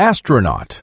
Astronaut.